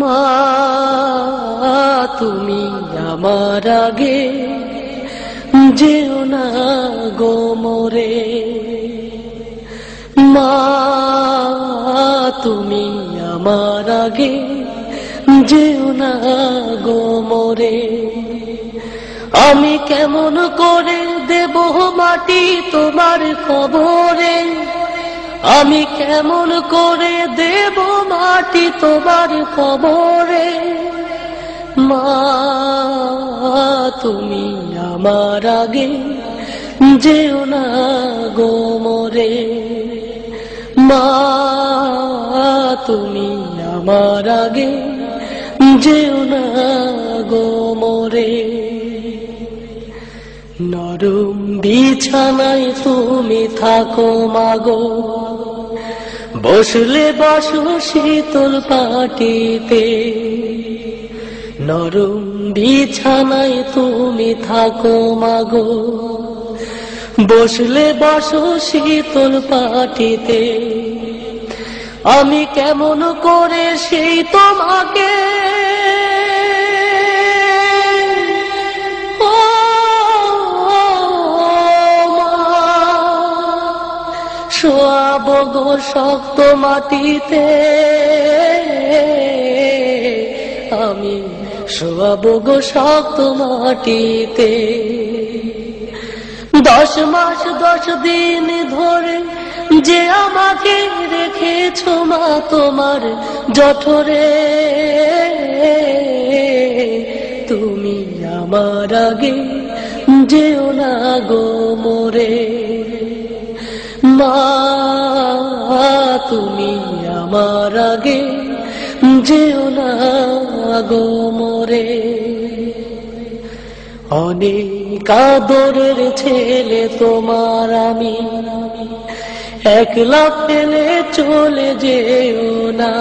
মা, তুমি আমার আগে যেও না গো মোরে। মা, তুমি আমার আগে যেও না গো মোরে। আমি কেমন করে দেব মাটি তোমার খবরে? আমি কেমন করে দেব মাটি তোমার খবরে মা, তুমি আমার আগে যেও না গো মোরে। মা, তুমি আমার আগে যেও না গো মোরে। নরম বিছানায় তুমি থাকো মাগো বসলে বাসো শীতল পাটিতে নরম বিছানায় তুমি থাকো মাগো। বসলে বাসো শীতল পাটিতে। আমি কেমন করে সেই তোমাকে শোয়াব গো শক্ত মাটিতে, আমি শোয়াব গো শক্ত মাটিতে। দশ মাস, দশ দিন ধরে যে আমাকে রেখেছ মা তোমার জঠরে, তুমি আমার আগে যেও না গো মোরে। মা, তুমি আমার আগে যেও না গো মোরে। অনেক আদরের ছেলে তোমার আমি একলা ফেলে চলে যেও না।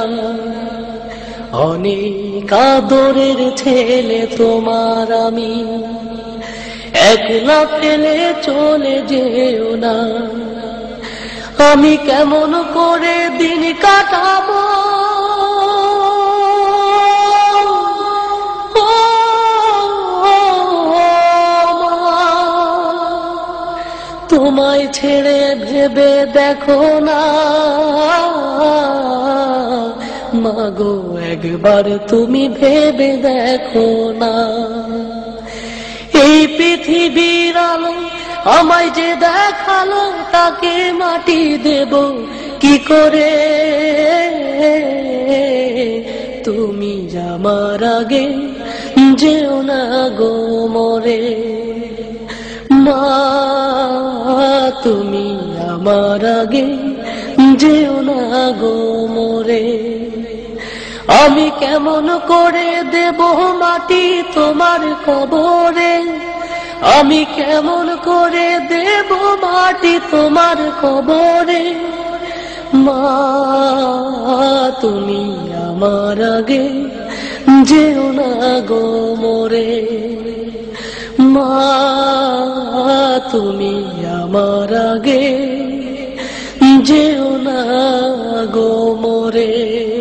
অনেক আদরের ছেলে তোমার আমি একলা ফেলে চলে যেও না। আমি কেমন করে দিন কাটাবো? তোমায় ছেড়ে ভেবে দেখো না। মাগো, একবার তুমি ভেবে দেখো না। এই পৃথিবীর আলো আমায় যে দেখাল তাকে মাটি দেব। কি করে? তুমি আমার আগে যেও না গো মরে। মা, তুমি আমার আগে যেও না গো মোরে। আমি কেমন করে দেব মাটি তোমার কবরে? আমি কেমন করে দেব মাটি তোমার কবরে? মা, তুমি আমার আগে যেও না গো মোরে। মা, তুমি আমার আগে যেও না গো মোরে।